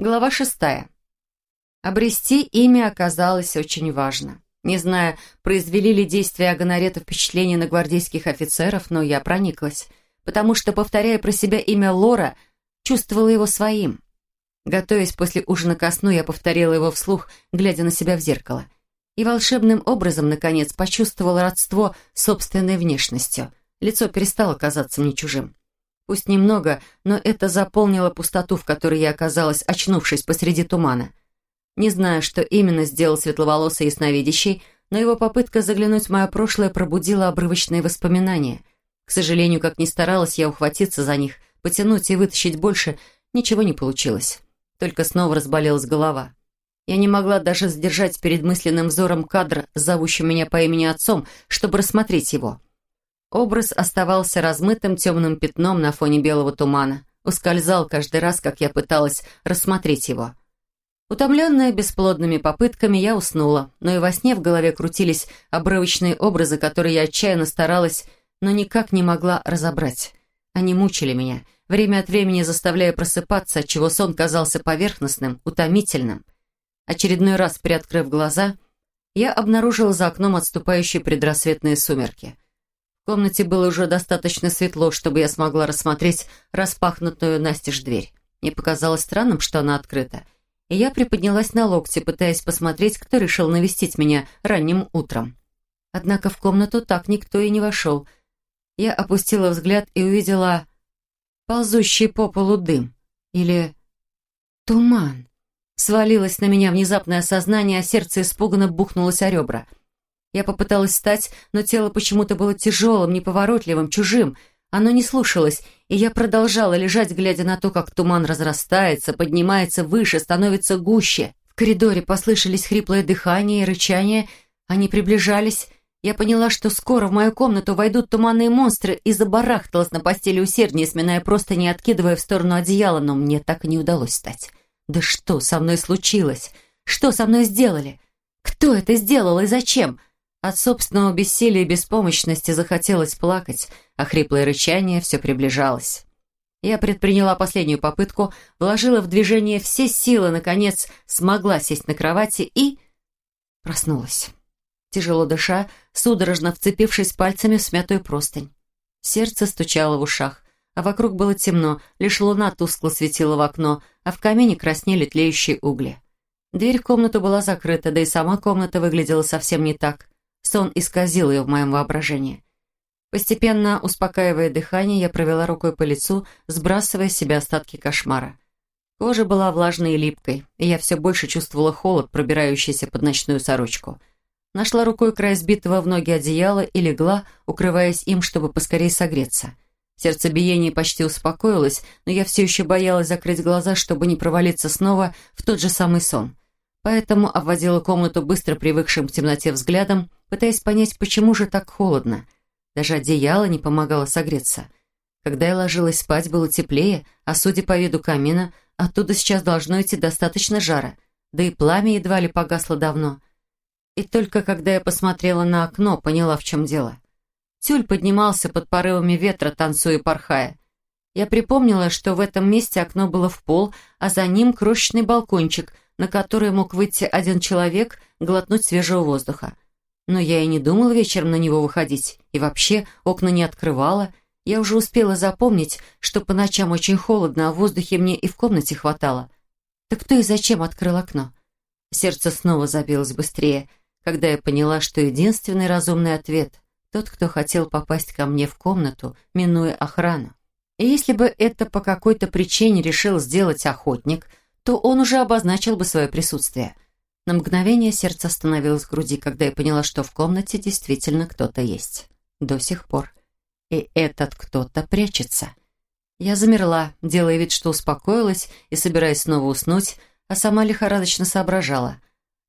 Глава шестая. Обрести имя оказалось очень важно. Не знаю, произвели ли действия Аганарета впечатление на гвардейских офицеров, но я прониклась, потому что, повторяя про себя имя Лора, чувствовала его своим. Готовясь после ужина ко сну, я повторила его вслух, глядя на себя в зеркало. И волшебным образом, наконец, почувствовала родство собственной внешностью. Лицо перестало казаться мне чужим. Пусть немного, но это заполнило пустоту, в которой я оказалась, очнувшись посреди тумана. Не знаю, что именно сделал светловолосый ясновидящий, но его попытка заглянуть в мое прошлое пробудила обрывочные воспоминания. К сожалению, как ни старалась я ухватиться за них, потянуть и вытащить больше, ничего не получилось. Только снова разболелась голова. Я не могла даже сдержать перед мысленным взором кадр, зовущим меня по имени отцом, чтобы рассмотреть его. Образ оставался размытым темным пятном на фоне белого тумана. Ускользал каждый раз, как я пыталась рассмотреть его. Утомленная бесплодными попытками, я уснула, но и во сне в голове крутились обрывочные образы, которые я отчаянно старалась, но никак не могла разобрать. Они мучили меня, время от времени заставляя просыпаться, отчего сон казался поверхностным, утомительным. Очередной раз, приоткрыв глаза, я обнаружила за окном отступающие предрассветные сумерки. Комнате было уже достаточно светло, чтобы я смогла рассмотреть распахнутую настежь дверь. Мне показалось странным, что она открыта, и я приподнялась на локте, пытаясь посмотреть, кто решил навестить меня ранним утром. Однако в комнату так никто и не вошел. Я опустила взгляд и увидела ползущий по полу дым. Или туман. Свалилось на меня внезапное сознание, а сердце испуганно бухнулось о ребра — я попыталась встать, но тело почему-то было тяжелым, неповоротливым, чужим. Оно не слушалось, и я продолжала лежать, глядя на то, как туман разрастается, поднимается выше, становится гуще. В коридоре послышались хриплое дыхание и рычание. Они приближались. Я поняла, что скоро в мою комнату войдут туманные монстры, и забарахталась на постели усерднее, сминая просто не откидывая в сторону одеяла, но мне так и не удалось встать. Да что со мной случилось? Что со мной сделали? Кто это сделал и зачем? От собственного бессилия и беспомощности захотелось плакать, а хриплое рычание все приближалось. Я предприняла последнюю попытку, вложила в движение все силы, наконец смогла сесть на кровати и... проснулась. Тяжело дыша, судорожно вцепившись пальцами в смятую простынь. Сердце стучало в ушах, а вокруг было темно, лишь луна тускло светила в окно, а в камине краснели тлеющие угли. Дверь в комнату была закрыта, да и сама комната выглядела совсем не так. Сон исказил ее в моем воображении. Постепенно, успокаивая дыхание, я провела рукой по лицу, сбрасывая с себя остатки кошмара. Кожа была влажной и липкой, и я все больше чувствовала холод, пробирающийся под ночную сорочку. Нашла рукой край сбитого в ноги одеяла и легла, укрываясь им, чтобы поскорее согреться. Сердцебиение почти успокоилось, но я все еще боялась закрыть глаза, чтобы не провалиться снова в тот же самый сон. Поэтому обводила комнату быстро привыкшим к темноте взглядом, пытаясь понять, почему же так холодно. Даже одеяло не помогало согреться. Когда я ложилась спать, было теплее, а судя по виду камина, оттуда сейчас должно идти достаточно жара, да и пламя едва ли погасло давно. И только когда я посмотрела на окно, поняла, в чем дело. Тюль поднимался под порывами ветра, танцуя и порхая. Я припомнила, что в этом месте окно было в пол, а за ним крошечный балкончик, на который мог выйти один человек, глотнуть свежего воздуха. Но я и не думала вечером на него выходить. И вообще окна не открывала. Я уже успела запомнить, что по ночам очень холодно, а воздухе мне и в комнате хватало. Так кто и зачем открыл окно? Сердце снова забилось быстрее, когда я поняла, что единственный разумный ответ — тот, кто хотел попасть ко мне в комнату, минуя охрану. И если бы это по какой-то причине решил сделать охотник, то он уже обозначил бы свое присутствие — на мгновение сердце остановилось в груди, когда я поняла, что в комнате действительно кто-то есть. До сих пор. И этот кто-то прячется. Я замерла, делая вид, что успокоилась и собираясь снова уснуть, а сама лихорадочно соображала.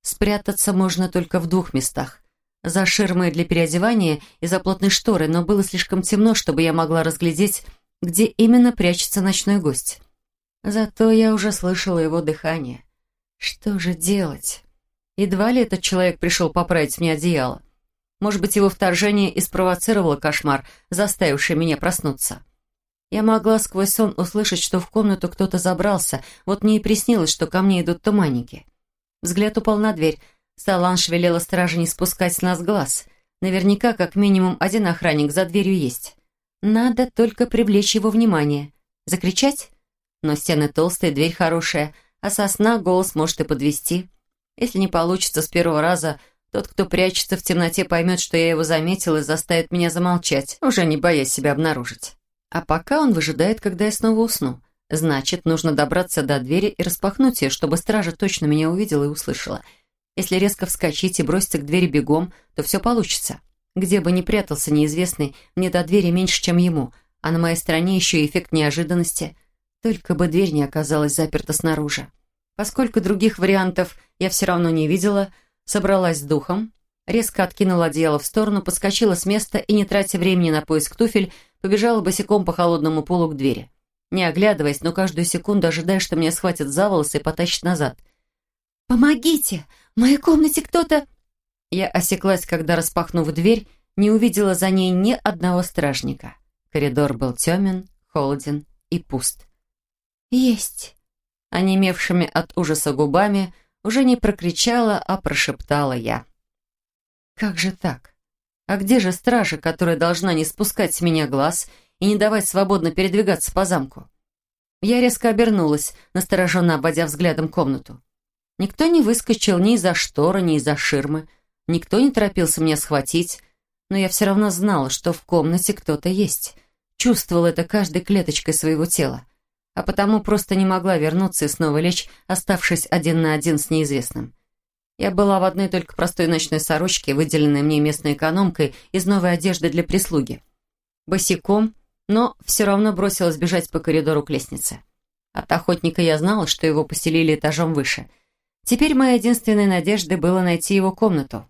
Спрятаться можно только в двух местах. За ширмой для переодевания и за плотной шторой, но было слишком темно, чтобы я могла разглядеть, где именно прячется ночной гость. Зато я уже слышала его дыхание. Что же делать? Едва ли этот человек пришел поправить мне одеяло. Может быть, его вторжение и спровоцировало кошмар, заставивший меня проснуться. Я могла сквозь сон услышать, что в комнату кто-то забрался, вот мне и приснилось, что ко мне идут туманники. Взгляд упал на дверь. Саланж велела страже не спускать с нас глаз. Наверняка как минимум один охранник за дверью есть. Надо только привлечь его внимание. Закричать? Но стены толстые, дверь хорошая, а сосна голос может и подвести. Если не получится с первого раза, тот, кто прячется в темноте, поймет, что я его заметил и заставит меня замолчать, уже не боясь себя обнаружить. А пока он выжидает, когда я снова усну. Значит, нужно добраться до двери и распахнуть ее, чтобы стража точно меня увидела и услышала. Если резко вскочить и броситься к двери бегом, то все получится. Где бы ни прятался неизвестный, мне до двери меньше, чем ему, а на моей стороне еще и эффект неожиданности. Только бы дверь не оказалась заперта снаружи. Поскольку других вариантов я все равно не видела, собралась с духом, резко откинула одеяло в сторону, подскочила с места и, не тратя времени на поиск туфель, побежала босиком по холодному полу к двери. Не оглядываясь, но каждую секунду ожидая, что меня схватят за волосы и потащат назад. «Помогите! В моей комнате кто-то...» Я осеклась, когда, распахнув дверь, не увидела за ней ни одного стражника. Коридор был темен, холоден и пуст. «Есть!» Онемевшими от ужаса губами уже не прокричала, а прошептала я. «Как же так? А где же стража, которая должна не спускать с меня глаз и не давать свободно передвигаться по замку?» Я резко обернулась, настороженно обводя взглядом комнату. Никто не выскочил ни из-за шторы, ни из-за ширмы, Никто не торопился меня схватить, но я все равно знала, что в комнате кто-то есть. Чувствовала это каждой клеточкой своего тела, а потому просто не могла вернуться и снова лечь, оставшись один на один с неизвестным. Я была в одной только простой ночной сорочке, выделенной мне местной экономкой из новой одежды для прислуги. Босиком, но все равно бросилась бежать по коридору к лестнице. От охотника я знала, что его поселили этажом выше. Теперь моей единственной надеждой было найти его комнату.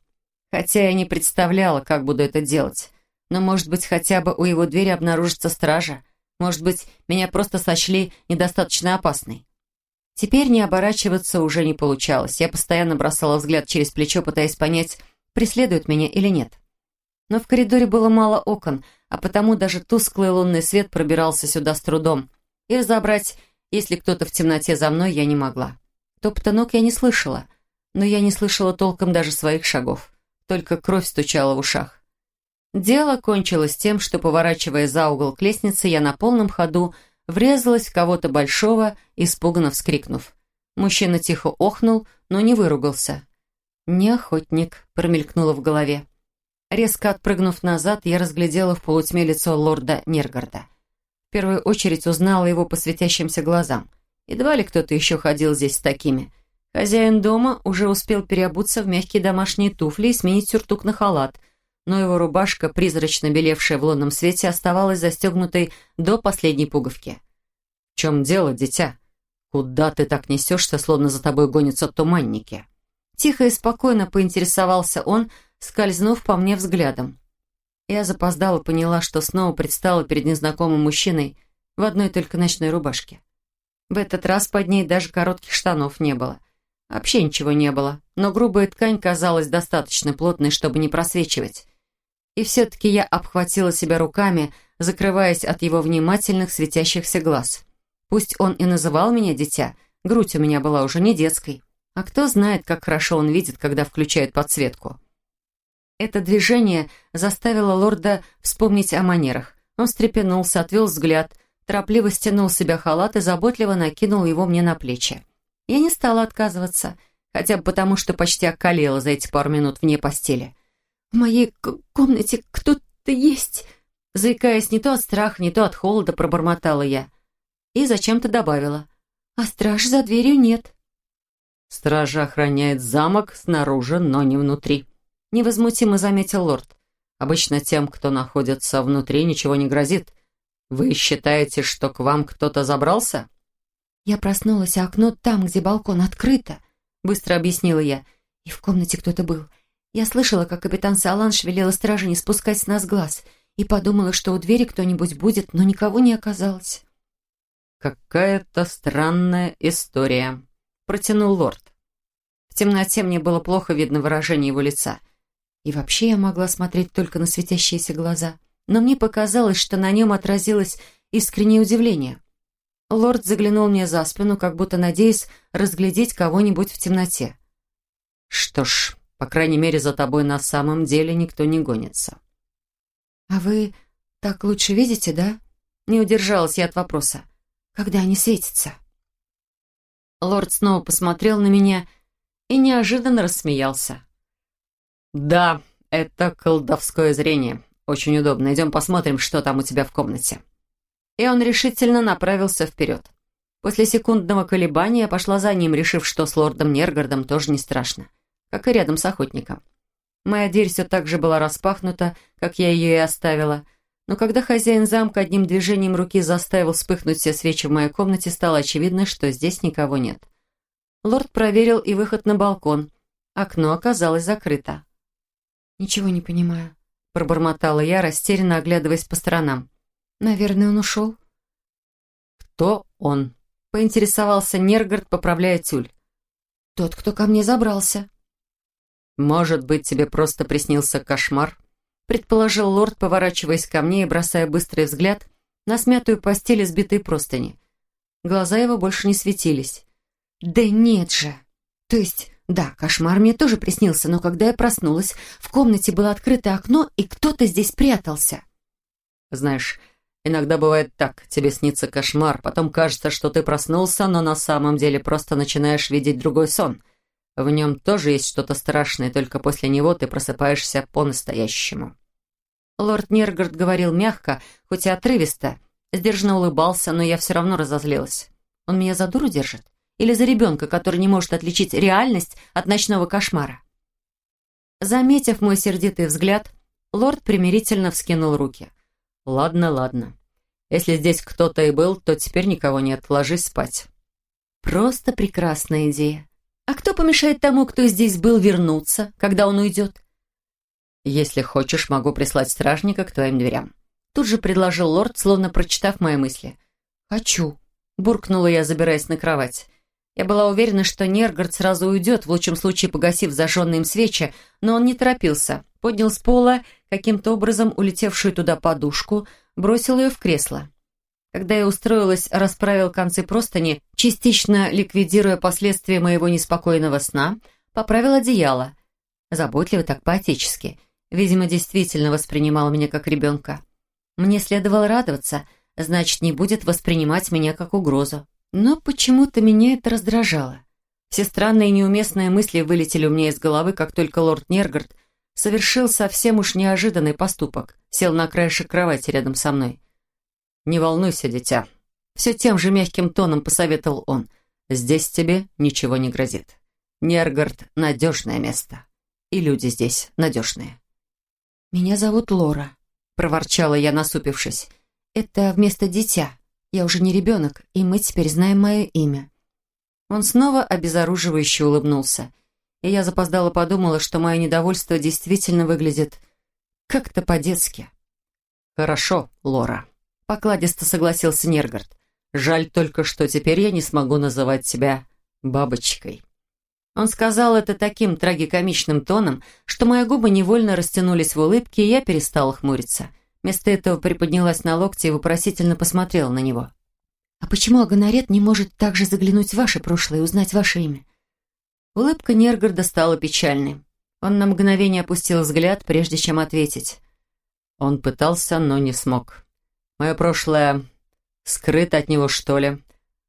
Хотя я не представляла, как буду это делать. Но, может быть, хотя бы у его двери обнаружится стража. Может быть, меня просто сочли недостаточно опасной. Теперь не оборачиваться уже не получалось. Я постоянно бросала взгляд через плечо, пытаясь понять, преследует меня или нет. Но в коридоре было мало окон, а потому даже тусклый лунный свет пробирался сюда с трудом. И разобрать, если кто-то в темноте за мной, я не могла. Топота ног я не слышала, но я не слышала толком даже своих шагов только кровь стучала в ушах. Дело кончилось тем, что, поворачивая за угол к лестнице, я на полном ходу врезалась в кого-то большого, испуганно вскрикнув. Мужчина тихо охнул, но не выругался. «Не охотник», — промелькнуло в голове. Резко отпрыгнув назад, я разглядела в полутьме лицо лорда Нергарда. В первую очередь узнала его по светящимся глазам. Едва ли кто-то еще ходил здесь с такими — Хозяин дома уже успел переобуться в мягкие домашние туфли и сменить сюртук на халат, но его рубашка, призрачно белевшая в лунном свете, оставалась застегнутой до последней пуговки. «В чем дело, дитя? Куда ты так несешься, словно за тобой гонятся туманники?» Тихо и спокойно поинтересовался он, скользнув по мне взглядом. Я запоздала поняла, что снова предстала перед незнакомым мужчиной в одной только ночной рубашке. В этот раз под ней даже коротких штанов не было — Вообще ничего не было, но грубая ткань казалась достаточно плотной, чтобы не просвечивать. И все-таки я обхватила себя руками, закрываясь от его внимательных светящихся глаз. Пусть он и называл меня дитя, грудь у меня была уже не детской. А кто знает, как хорошо он видит, когда включает подсветку. Это движение заставило лорда вспомнить о манерах. Он встрепенулся, отвел взгляд, торопливо стянул с себя халат и заботливо накинул его мне на плечи. Я не стала отказываться, хотя бы потому, что почти околела за эти пару минут вне постели. «В моей комнате кто-то есть», заикаясь не то от страха, не то от холода, пробормотала я. И зачем-то добавила. «А страж за дверью нет». «Стража охраняет замок снаружи, но не внутри», — невозмутимо заметил лорд. «Обычно тем, кто находится внутри, ничего не грозит. Вы считаете, что к вам кто-то забрался?» «Я проснулась, а окно там, где балкон, открыто», — быстро объяснила я. «И в комнате кто-то был. Я слышала, как капитан Саланш велела страже не спускать с нас глаз, и подумала, что у двери кто-нибудь будет, но никого не оказалось». «Какая-то странная история», — протянул лорд. В темноте мне было плохо видно выражение его лица. И вообще я могла смотреть только на светящиеся глаза. Но мне показалось, что на нем отразилось искреннее удивление. Лорд заглянул мне за спину, как будто надеясь разглядеть кого-нибудь в темноте. «Что ж, по крайней мере, за тобой на самом деле никто не гонится». «А вы так лучше видите, да?» Не удержалась я от вопроса. «Когда они светятся?» Лорд снова посмотрел на меня и неожиданно рассмеялся. «Да, это колдовское зрение. Очень удобно. Идем посмотрим, что там у тебя в комнате». И он решительно направился вперед. После секундного колебания я пошла за ним, решив, что с лордом Нергардом тоже не страшно, как и рядом с охотником. Моя дверь все так же была распахнута, как я ее и оставила, но когда хозяин замка одним движением руки заставил вспыхнуть все свечи в моей комнате, стало очевидно, что здесь никого нет. Лорд проверил и выход на балкон. Окно оказалось закрыто. «Ничего не понимаю», — пробормотала я, растерянно оглядываясь по сторонам. «Наверное, он ушел?» «Кто он?» — поинтересовался Нергард, поправляя тюль. «Тот, кто ко мне забрался». «Может быть, тебе просто приснился кошмар?» — предположил лорд, поворачиваясь ко мне и бросая быстрый взгляд на смятую постель из битой простыни. Глаза его больше не светились. «Да нет же! То есть да, кошмар мне тоже приснился, но когда я проснулась, в комнате было открыто окно, и кто-то здесь прятался. Знаешь, иногда бывает так, тебе снится кошмар, потом кажется, что ты проснулся, но на самом деле просто начинаешь видеть другой сон. В нем тоже есть что-то страшное, только после него ты просыпаешься по-настоящему. Лорд Нергард говорил мягко, хоть и отрывисто, сдержанно улыбался, но я все равно разозлилась. Он меня за дуру держит? или за ребенка, который не может отличить реальность от ночного кошмара. Заметив мой сердитый взгляд, лорд примирительно вскинул руки. «Ладно, ладно. Если здесь кто-то и был, то теперь никого нет. Ложись спать». «Просто прекрасная идея. А кто помешает тому, кто здесь был, вернуться, когда он уйдет?» «Если хочешь, могу прислать стражника к твоим дверям». Тут же предложил лорд, словно прочитав мои мысли. «Хочу», — буркнула я, забираясь на кровать. Я была уверена, что Нергард сразу уйдет, в лучшем случае погасив зажженные им свечи, но он не торопился. Поднял с пола каким-то образом улетевшую туда подушку, бросил ее в кресло. Когда я устроилась, расправил концы простыни, частично ликвидируя последствия моего неспокойного сна, поправил одеяло. Заботливо так по-отечески. Видимо, действительно воспринимал меня как ребенка. Мне следовало радоваться, значит, не будет воспринимать меня как угрозу. Но почему-то меня это раздражало. Все странные и неуместные мысли вылетели у меня из головы, как только лорд Нергард совершил совсем уж неожиданный поступок. Сел на краешек кровати рядом со мной. «Не волнуйся, дитя». Все тем же мягким тоном посоветовал он. «Здесь тебе ничего не грозит. Нергард — надежное место. И люди здесь надежные». «Меня зовут Лора», — проворчала я, насупившись. «Это вместо дитя». Я уже не ребенок, и мы теперь знаем мое имя». Он снова обезоруживающе улыбнулся, и я запоздало подумала, что мое недовольство действительно выглядит как-то по-детски. «Хорошо, Лора», — покладисто согласился Нергард. «Жаль только, что теперь я не смогу называть тебя бабочкой». Он сказал это таким трагикомичным тоном, что мои губы невольно растянулись в улыбке, и я перестала хмуриться — Вместо этого приподнялась на локти и вопросительно посмотрела на него. «А почему Аганарет не может также заглянуть в ваше прошлое и узнать ваше имя?» Улыбка Нергорода стала печальной. Он на мгновение опустил взгляд, прежде чем ответить. Он пытался, но не смог. Мое прошлое скрыто от него, что ли.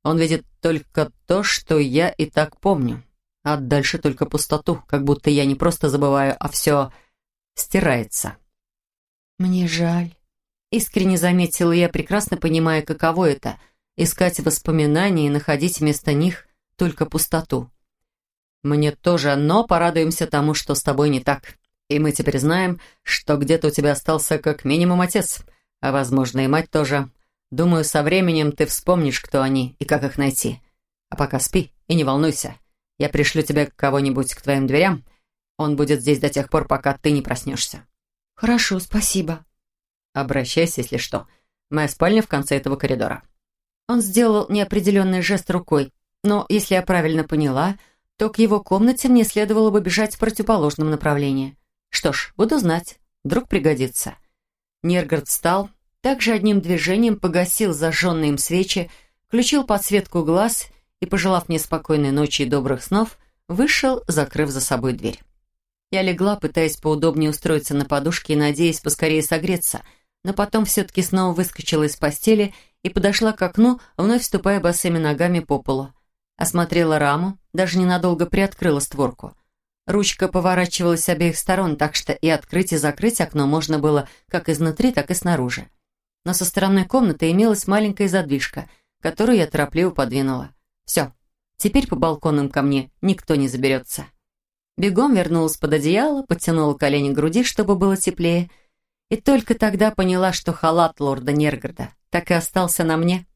Он видит только то, что я и так помню. А дальше только пустоту, как будто я не просто забываю, а все стирается. «Мне жаль», — искренне заметила я, прекрасно понимая, каково это — искать воспоминания и находить вместо них только пустоту. «Мне тоже, но порадуемся тому, что с тобой не так. И мы теперь знаем, что где-то у тебя остался как минимум отец, а, возможно, и мать тоже. Думаю, со временем ты вспомнишь, кто они и как их найти. А пока спи и не волнуйся. Я пришлю тебе кого-нибудь к твоим дверям. Он будет здесь до тех пор, пока ты не проснешься». «Хорошо, спасибо». «Обращайся, если что. Моя спальня в конце этого коридора». Он сделал неопределенный жест рукой, но, если я правильно поняла, то к его комнате мне следовало бы бежать в противоположном направлении. Что ж, буду знать, вдруг пригодится. Нергард встал, Также одним движением погасил зажженные им свечи, включил подсветку глаз и, пожелав мне спокойной ночи и добрых снов, вышел, закрыв за собой дверь. Я легла, пытаясь поудобнее устроиться на подушке и надеясь поскорее согреться, но потом все-таки снова выскочила из постели и подошла к окну, вновь ступая босыми ногами по полу. Осмотрела раму, даже ненадолго приоткрыла створку. Ручка поворачивалась с обеих сторон, так что и открыть, и закрыть окно можно было как изнутри, так и снаружи. Но со стороны комнаты имелась маленькая задвижка, которую я торопливо подвинула. Все, теперь по балконам ко мне никто не заберется. Бегом вернулась под одеяло, подтянула колени к груди, чтобы было теплее, и только тогда поняла, что халат лорда Нергарда так и остался на мне.